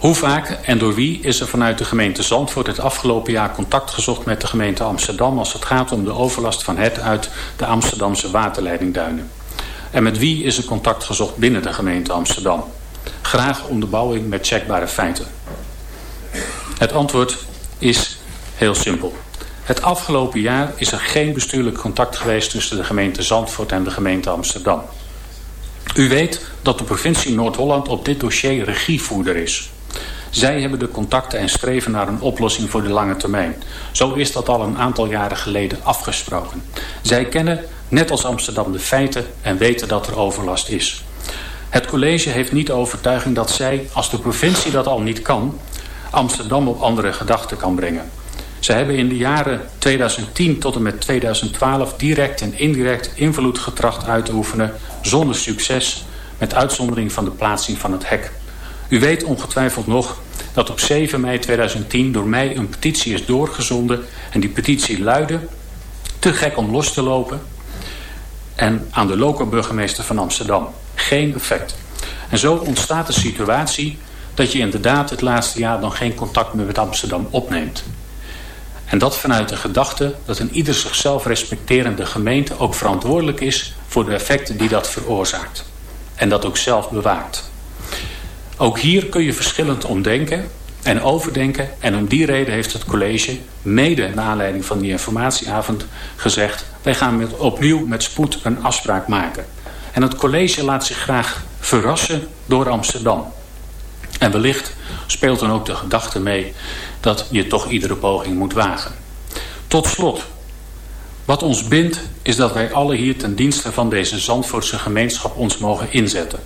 Hoe vaak en door wie is er vanuit de gemeente Zandvoort het afgelopen jaar contact gezocht met de gemeente Amsterdam als het gaat om de overlast van het uit de Amsterdamse waterleidingduinen? En met wie is er contact gezocht binnen de gemeente Amsterdam? Graag onderbouwing met checkbare feiten. Het antwoord is heel simpel. Het afgelopen jaar is er geen bestuurlijk contact geweest tussen de gemeente Zandvoort en de gemeente Amsterdam. U weet dat de provincie Noord-Holland op dit dossier regievoerder is. Zij hebben de contacten en streven naar een oplossing voor de lange termijn. Zo is dat al een aantal jaren geleden afgesproken. Zij kennen, net als Amsterdam, de feiten en weten dat er overlast is. Het college heeft niet de overtuiging dat zij, als de provincie dat al niet kan, Amsterdam op andere gedachten kan brengen. Ze hebben in de jaren 2010 tot en met 2012 direct en indirect invloed getracht uit te oefenen zonder succes met uitzondering van de plaatsing van het hek. U weet ongetwijfeld nog dat op 7 mei 2010 door mij een petitie is doorgezonden en die petitie luidde te gek om los te lopen en aan de lokale burgemeester van Amsterdam. Geen effect. En zo ontstaat de situatie dat je inderdaad het laatste jaar dan geen contact meer met Amsterdam opneemt. En dat vanuit de gedachte dat een ieder zichzelf respecterende gemeente ook verantwoordelijk is voor de effecten die dat veroorzaakt. En dat ook zelf bewaart. Ook hier kun je verschillend omdenken en overdenken. En om die reden heeft het college, mede naar aanleiding van die informatieavond, gezegd... wij gaan opnieuw met spoed een afspraak maken. En het college laat zich graag verrassen door Amsterdam. En wellicht speelt dan ook de gedachte mee dat je toch iedere poging moet wagen. Tot slot. Wat ons bindt is dat wij alle hier ten dienste van deze Zandvoortse gemeenschap ons mogen inzetten.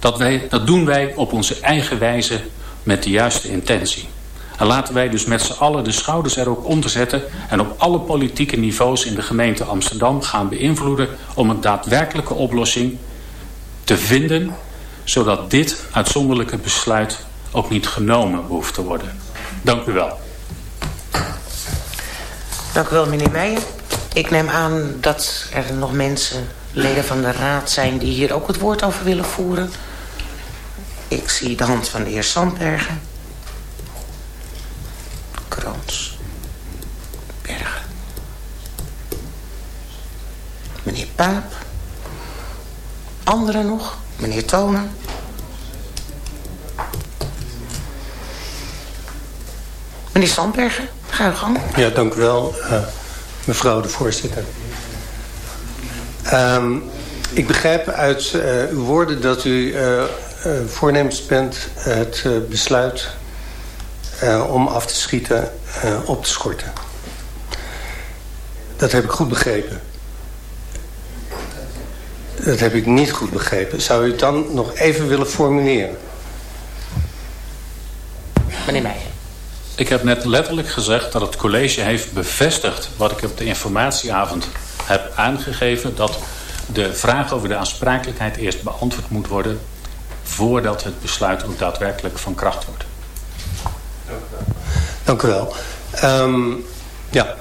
Dat, wij, dat doen wij op onze eigen wijze met de juiste intentie. En laten wij dus met z'n allen de schouders er ook onder zetten... en op alle politieke niveaus in de gemeente Amsterdam gaan beïnvloeden... om een daadwerkelijke oplossing te vinden... zodat dit uitzonderlijke besluit ook niet genomen hoeft te worden. Dank u wel. Dank u wel, meneer. Ik neem aan dat er nog mensen, leden van de raad zijn... die hier ook het woord over willen voeren. Ik zie de hand van de heer Sandbergen. Kroons. Bergen. Meneer Paap. Anderen nog? Meneer Tonen. Meneer Sandbergen, ga uw gang. Ja, dank u wel, uh, mevrouw de voorzitter. Um, ik begrijp uit uh, uw woorden dat u uh, uh, voornemens bent het uh, besluit uh, om af te schieten uh, op te schorten. Dat heb ik goed begrepen. Dat heb ik niet goed begrepen. Zou u het dan nog even willen formuleren? Meneer Meijer. Ik heb net letterlijk gezegd dat het college heeft bevestigd... wat ik op de informatieavond heb aangegeven... dat de vraag over de aansprakelijkheid eerst beantwoord moet worden... voordat het besluit ook daadwerkelijk van kracht wordt. Dank u wel. Um, ja,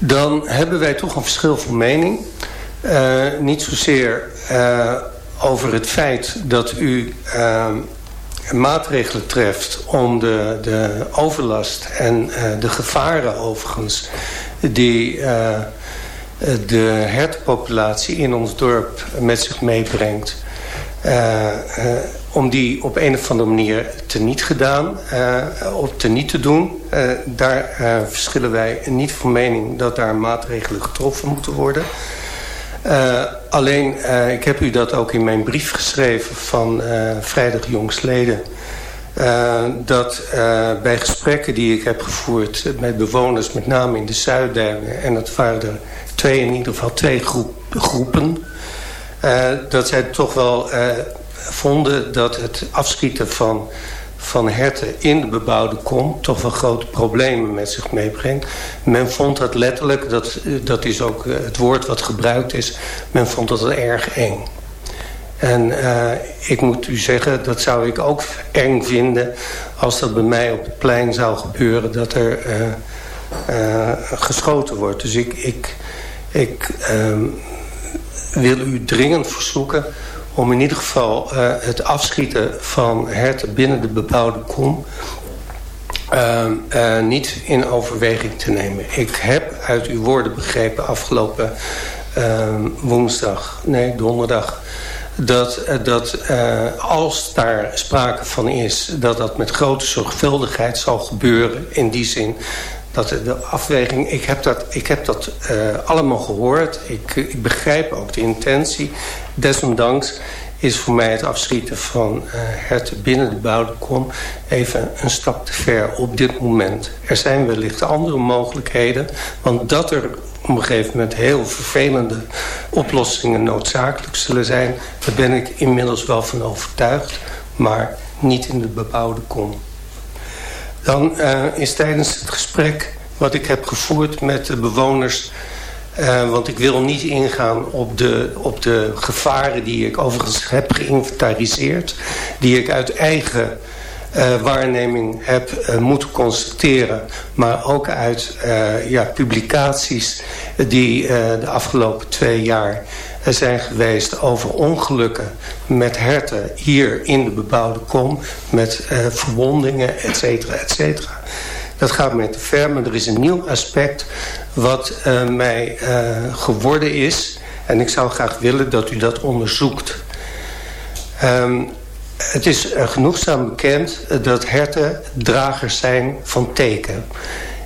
dan hebben wij toch een verschil van mening. Uh, niet zozeer uh, over het feit dat u... Uh, maatregelen treft om de, de overlast en uh, de gevaren overigens die de hertenpopulatie in ons dorp met zich meebrengt, uh, om die op een of andere manier teniet gedaan, of teniet te doen. daar verschillen wij niet van mening dat daar maatregelen getroffen moeten worden. Uh, alleen, uh, ik heb u dat ook in mijn brief geschreven van uh, vrijdag jongstleden. dat bij gesprekken die ik heb gevoerd met bewoners, met name in de Zuidduinen... en dat waren twee, in ieder geval twee groep, groepen... dat zij toch wel vonden dat het afschieten van, van herten in de bebouwde kom... toch wel grote problemen met zich meebrengt. Men vond dat letterlijk, dat, dat is ook het woord wat gebruikt is... men vond dat erg eng. En ik moet u zeggen, dat zou ik ook eng vinden... als dat bij mij op het plein zou gebeuren... dat er geschoten wordt. Dus ik, ik, ik ehm, wil u dringend verzoeken... om in ieder geval het afschieten van herten binnen de bebouwde kom... niet in overweging te nemen. Ik heb uit uw woorden begrepen afgelopen ehm, woensdag... nee, donderdag dat, dat uh, als daar sprake van is... dat dat met grote zorgvuldigheid zal gebeuren. In die zin dat de afweging... Ik heb dat, ik heb dat uh, allemaal gehoord. Ik, ik begrijp ook de intentie. Desondanks is voor mij het afschieten van uh, herten binnen de bouwkom... even een stap te ver op dit moment. Er zijn wellicht andere mogelijkheden. Want dat er op een gegeven moment heel vervelende oplossingen noodzakelijk zullen zijn. Daar ben ik inmiddels wel van overtuigd, maar niet in de bebouwde kom. Dan uh, is tijdens het gesprek wat ik heb gevoerd met de bewoners... Uh, want ik wil niet ingaan op de, op de gevaren die ik overigens heb geïnventariseerd... die ik uit eigen uh, waarneming heb moeten constateren. Maar ook uit ja, publicaties die de afgelopen twee jaar zijn geweest over ongelukken met herten hier in de bebouwde kom. Met verwondingen, et cetera, et cetera. Dat gaat mij te ver, maar er is een nieuw aspect wat mij geworden is. En ik zou graag willen dat u dat onderzoekt. Um, het is genoegzaam bekend dat herten dragers zijn van teken.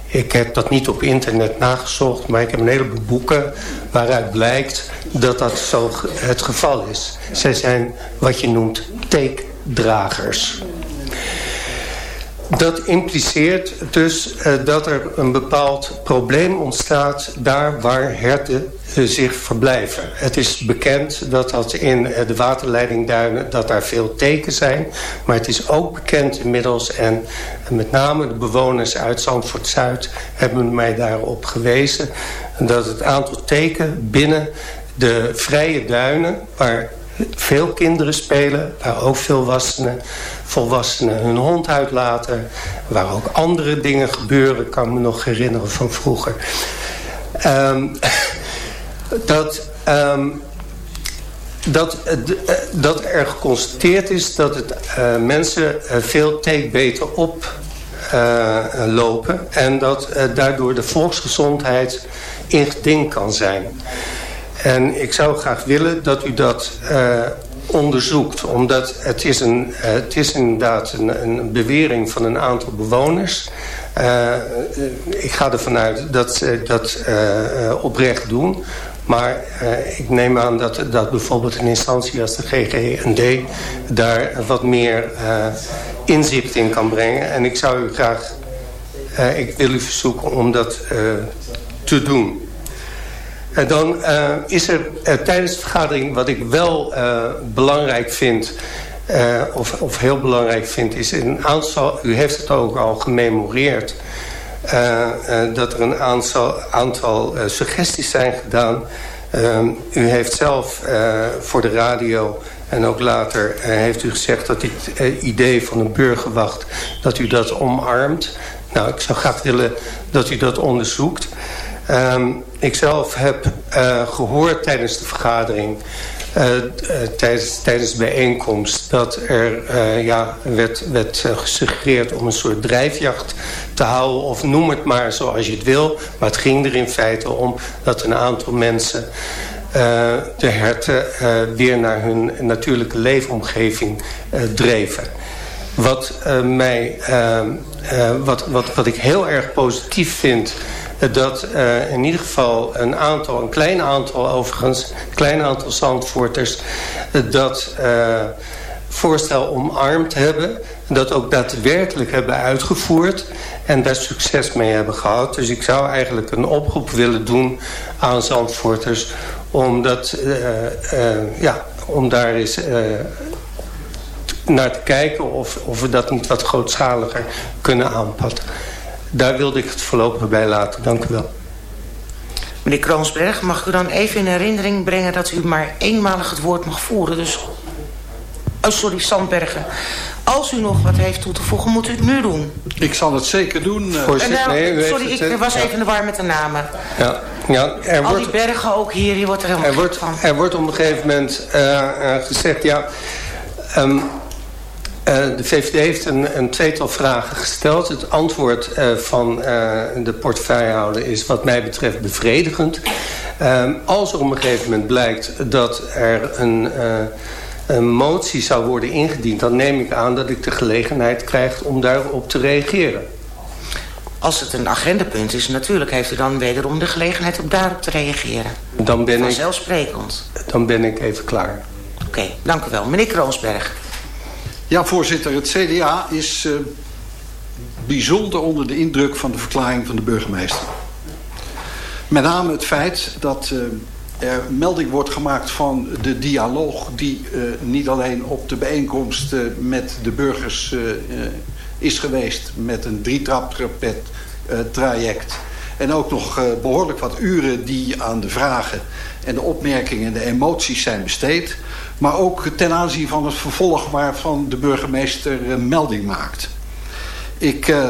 Ik heb dat niet op internet nagezocht, maar ik heb een heleboel boeken waaruit blijkt dat dat zo het geval is. Zij zijn wat je noemt teekdragers. Dat impliceert dus uh, dat er een bepaald probleem ontstaat daar waar herten uh, zich verblijven. Het is bekend dat dat in uh, de waterleidingduinen dat daar veel teken zijn. Maar het is ook bekend inmiddels en met name de bewoners uit Zandvoort-Zuid hebben mij daarop gewezen dat het aantal teken binnen de vrije duinen waar veel kinderen spelen, waar ook veel volwassenen, volwassenen hun hond uitlaten, waar ook andere dingen gebeuren, kan me nog herinneren van vroeger. Um, dat, um, dat, dat er geconstateerd is dat het uh, mensen uh, veel take beter op uh, en dat daardoor de volksgezondheid in geding kan zijn. En ik zou graag willen dat u dat uh, onderzoekt. Omdat het is, een, uh, het is inderdaad een, een bewering van een aantal bewoners. Uh, ik ga ervan uit dat ze dat oprecht doen. Maar ik neem aan dat, dat bijvoorbeeld een instantie als de GGND... daar wat meer inzicht in kan brengen. En ik zou u graag... ik wil u verzoeken om dat te doen. En dan uh, is er uh, tijdens de vergadering wat ik wel belangrijk vind... of, of heel belangrijk vind, is een aantal... U heeft het ook al gememoreerd... dat er een aantal, aantal suggesties zijn gedaan. u heeft zelf voor de radio en ook later heeft u gezegd dat dit idee van een burgerwacht... dat u dat omarmt. Nou, ik zou graag willen dat u dat onderzoekt... Um, ik zelf heb uh, gehoord tijdens de vergadering... Uh, tijdens, tijdens de bijeenkomst... dat er ja, werd, werd gesuggereerd om een soort drijfjacht te houden... of noem het maar zoals je het wil. Maar het ging er in feite om dat een aantal mensen... de herten weer naar hun natuurlijke leefomgeving dreven. Wat, mij, ehm, wat, wat, wat ik heel erg positief vind dat uh, in ieder geval een aantal, een klein aantal overigens, een klein aantal Zandvoorters dat voorstel omarmd hebben. Dat ook daadwerkelijk hebben uitgevoerd en daar succes mee hebben gehad. Dus ik zou eigenlijk een oproep willen doen aan Zandvoorters om, dat, ja, om daar eens naar te kijken of, of we dat niet wat grootschaliger kunnen aanpakken. Daar wilde ik het voorlopig bij laten. Dank u wel. Meneer Kroonsberg, mag ik u dan even in herinnering brengen... dat u maar eenmalig het woord mag voeren. Dus, oh sorry, Sandbergen. Als u nog wat heeft toe te voegen, moet u het nu doen. Ik zal het zeker doen. eh. En nou, sorry, ik was even in de war met de namen. Ja, ja, er Al wordt, die bergen ook hier, je wordt er helemaal er, wordt, er wordt op een gegeven moment eh, eh, gezegd... ja, ehm, eh, de VVD heeft een, een tweetal vragen gesteld. Het antwoord eh, van eh, de portefeuillehouder is wat mij betreft bevredigend. Ehm, als er op een gegeven moment blijkt dat er een, eh, een motie zou worden ingediend... dan neem ik aan dat ik de gelegenheid krijg om daarop te reageren. Als het een agendapunt is, natuurlijk heeft u dan wederom de gelegenheid om daarop te reageren. Dan ben, ik, Vanzelfsprekend. dan ben ik even klaar. Oké, dank u wel. Meneer Kroonsberg. Ja, voorzitter. Het CDA is eh, bijzonder onder de indruk van de verklaring van de burgemeester. Met name het feit dat eh, er melding wordt gemaakt van de dialoog... die eh, niet alleen op de bijeenkomst met de burgers is geweest... met een drietraptrapet traject... En ook nog eh, behoorlijk wat uren die aan de vragen en de opmerkingen en de emoties zijn besteed. Maar ook ten aanzien van het vervolg waarvan de burgemeester eh, melding maakt. Ik eh,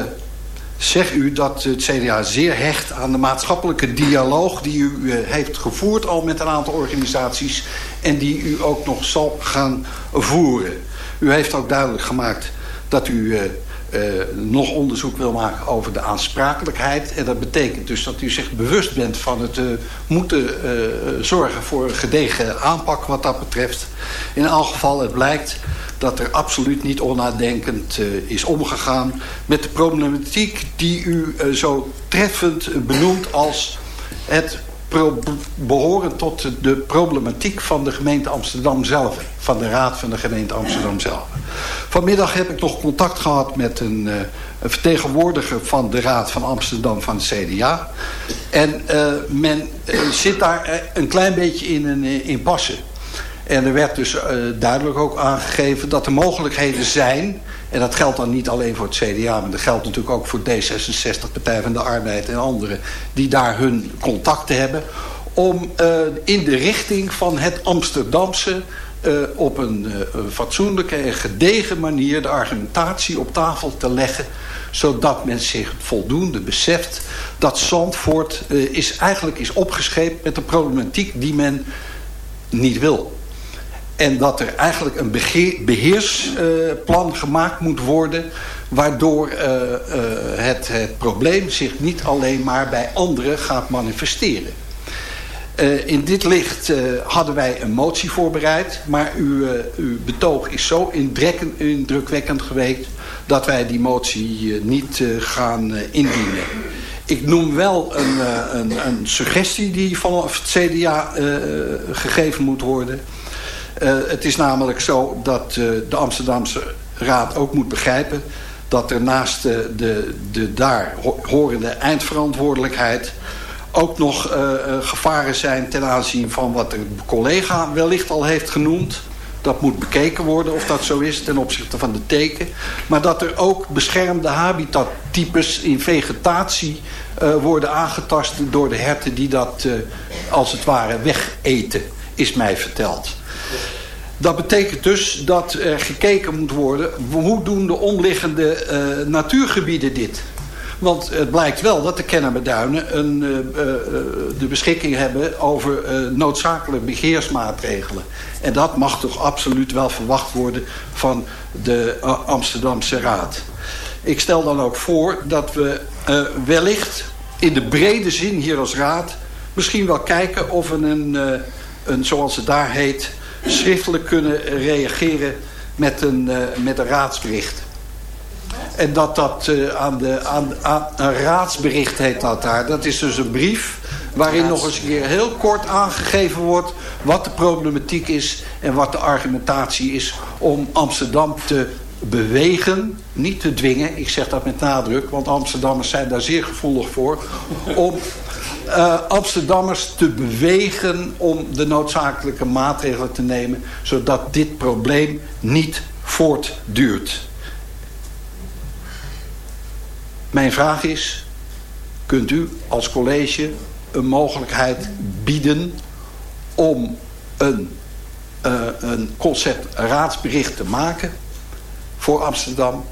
zeg u dat het CDA zeer hecht aan de maatschappelijke dialoog... die u eh, heeft gevoerd al met een aantal organisaties... en die u ook nog zal gaan voeren. U heeft ook duidelijk gemaakt dat u... eh, nog onderzoek wil maken over de aansprakelijkheid. En dat betekent dus dat u zich bewust bent van het eh, moeten eh, zorgen voor een gedegen aanpak wat dat betreft. In elk geval, het blijkt dat er absoluut niet onnadenkend is omgegaan met de problematiek die u zo treffend benoemt als het behoren tot de problematiek van de gemeente Amsterdam zelf. Van de raad van de gemeente Amsterdam zelf. Vanmiddag heb ik nog contact gehad met een, eh, vertegenwoordiger van de raad van Amsterdam van het CDA. En eh, men eh, zit daar een klein beetje in een impasse. En er werd dus eh, duidelijk ook aangegeven dat er mogelijkheden zijn... en dat geldt dan niet alleen voor het CDA... maar dat geldt natuurlijk ook voor D66, Partij van de Arbeid en anderen... die daar hun contacten hebben... om eh, in de richting van het Amsterdamse... eh, op een fatsoenlijke en gedegen manier de argumentatie op tafel te leggen... zodat men zich voldoende beseft dat Zandvoort is, eigenlijk is opgescheept met de problematiek die men niet wil. En dat er eigenlijk een beheersplan gemaakt moet worden... waardoor eh, eh, het, probleem zich niet alleen maar bij anderen gaat manifesteren. Eh, in dit licht hadden wij een motie voorbereid... maar uw, uw betoog is zo indrukwekkend geweest... dat wij die motie niet gaan indienen. Ik noem wel een, een, een suggestie die vanaf het CDA gegeven moet worden. Eh, het is namelijk zo dat eh, de Amsterdamse Raad ook moet begrijpen... dat er naast de, de, de daar ho- horende eindverantwoordelijkheid... ook nog eh, eh, gevaren zijn ten aanzien van wat een collega wellicht al heeft genoemd... Dat moet bekeken worden of dat zo is ten opzichte van de teken. Maar dat er ook beschermde habitattypes in vegetatie eh, worden aangetast door de herten die dat eh, als het ware wegeten, is mij verteld. Dat betekent dus dat er gekeken moet worden... hoe doen de omliggende eh, natuurgebieden dit? Want het blijkt wel dat de Kennemerduinen een, eh, eh, de beschikking hebben... over noodzakelijke beheersmaatregelen. En dat mag toch absoluut wel verwacht worden van de Amsterdamse Raad. Ik stel dan ook voor dat we wellicht in de brede zin hier als raad... misschien wel kijken of we een, een zoals het daar heet... schriftelijk kunnen reageren met een, eh, met een raadsbericht. En dat dat eh, aan de, aan, aan, een raadsbericht heet dat daar. Dat is dus een brief waarin nog eens een keer heel kort aangegeven wordt... wat de problematiek is en wat de argumentatie is om Amsterdam te bewegen, niet te dwingen. Ik zeg dat met nadruk, want Amsterdammers zijn daar zeer gevoelig voor. Om eh, Amsterdammers te bewegen om de noodzakelijke maatregelen te nemen... zodat dit probleem niet voortduurt. Mijn vraag is, kunt u als college een mogelijkheid bieden om een, eh, een concept raadsbericht te maken voor Amsterdam.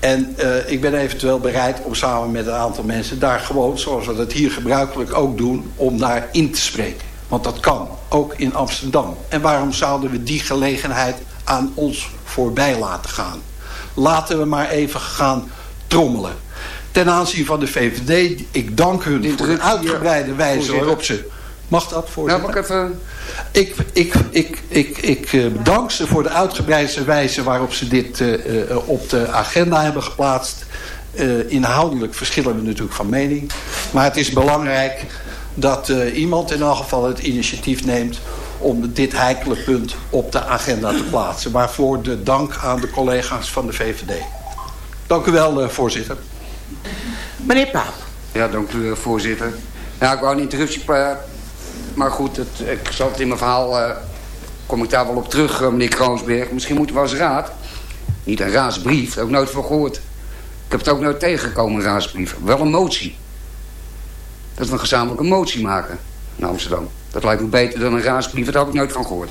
En eh, ik ben eventueel bereid om samen met een aantal mensen daar gewoon, zoals we dat hier gebruikelijk ook doen, om daar in te spreken. Want dat kan, ook in Amsterdam. En waarom zouden we die gelegenheid aan ons voorbij laten gaan? Laten we maar even gaan trommelen. Ten aanzien van de VVD, ik dank hun voor de uitgebreide wijze waarop ze... Mag dat, voorzitter? Nou, mag ik even... Ik, ik, ik, ik, ik eh, bedank ze voor de uitgebreide wijze waarop ze dit eh, eh, op de agenda hebben geplaatst. Eh, inhoudelijk verschillen we natuurlijk van mening. Maar het is belangrijk dat eh, iemand in elk geval het initiatief neemt om dit heikele punt op de agenda te plaatsen. Waarvoor de dank aan de collega's van de VVD. Dank u wel, eh, voorzitter. Meneer Paap. Ja, dank u, voorzitter. Ja, ik wou een interruptie... Maar goed, het, ik zal het in mijn verhaal... eh, kom ik daar wel op terug, eh, meneer Kroonsberg. Misschien moeten we als raad... Niet een raadsbrief, daar heb ik nooit van gehoord. Ik heb het ook nooit tegengekomen, een raadsbrief. Wel een motie. Dat we een gezamenlijke motie maken in Amsterdam. Dat lijkt me beter dan een raadsbrief, daar heb ik nooit van gehoord.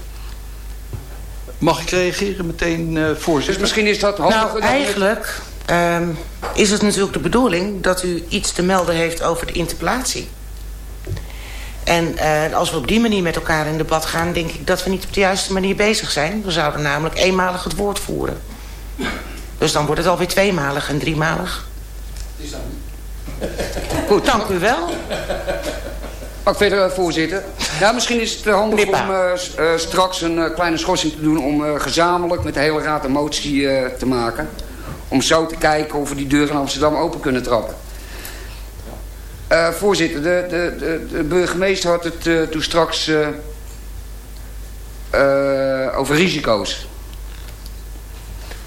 Mag ik reageren meteen, eh, voorzitter? Dus misschien is dat handiger Nou, eigenlijk ehm, is het natuurlijk de bedoeling dat u iets te melden heeft over de interpellatie. En eh, als we op die manier met elkaar in debat gaan... denk ik dat we niet op de juiste manier bezig zijn. We zouden namelijk eenmalig het woord voeren. Dus dan wordt het alweer tweemalig en driemalig. Goed, dank u wel. Ik verder, eh, voorzitter? Ja, misschien is het eh, handig om straks een kleine schorsing te doen... om gezamenlijk met de hele raad een motie te maken. Om zo te kijken of we die deur in Amsterdam open kunnen trappen. Eh, voorzitter, de, de, de, de burgemeester had het eh, toen straks eh, over risico's.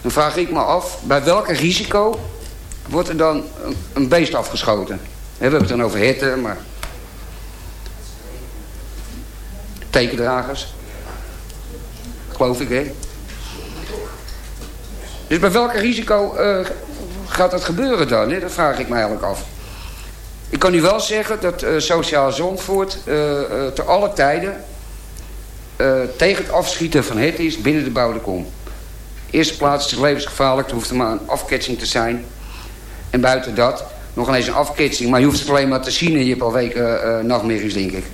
Dan vraag ik me af, bij welke risico wordt er dan een, een beest afgeschoten? We hebben het dan over hitte, maar... Tekendragers. Geloof ik, hè? Dus bij welk risico gaat dat gebeuren dan? Dat vraag ik me eigenlijk af. Ik kan u wel zeggen dat eh, Sociaal Zandvoort eh, eh, te alle tijden... tegen het afschieten van het is binnen de bouwde kom. Eerste plaats is het levensgevaarlijk. Er hoeft er maar een afketsing te zijn. En buiten dat nog ineens een afketsing. Maar je hoeft het alleen maar te zien en je hebt al weken nachtmerries, denk ik.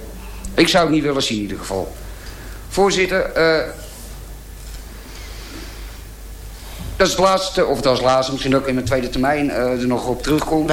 Ik zou het niet willen zien in ieder geval. Voorzitter, dat is het laatste, of dat is het laatste, misschien ook in mijn tweede termijn er nog op terugkom.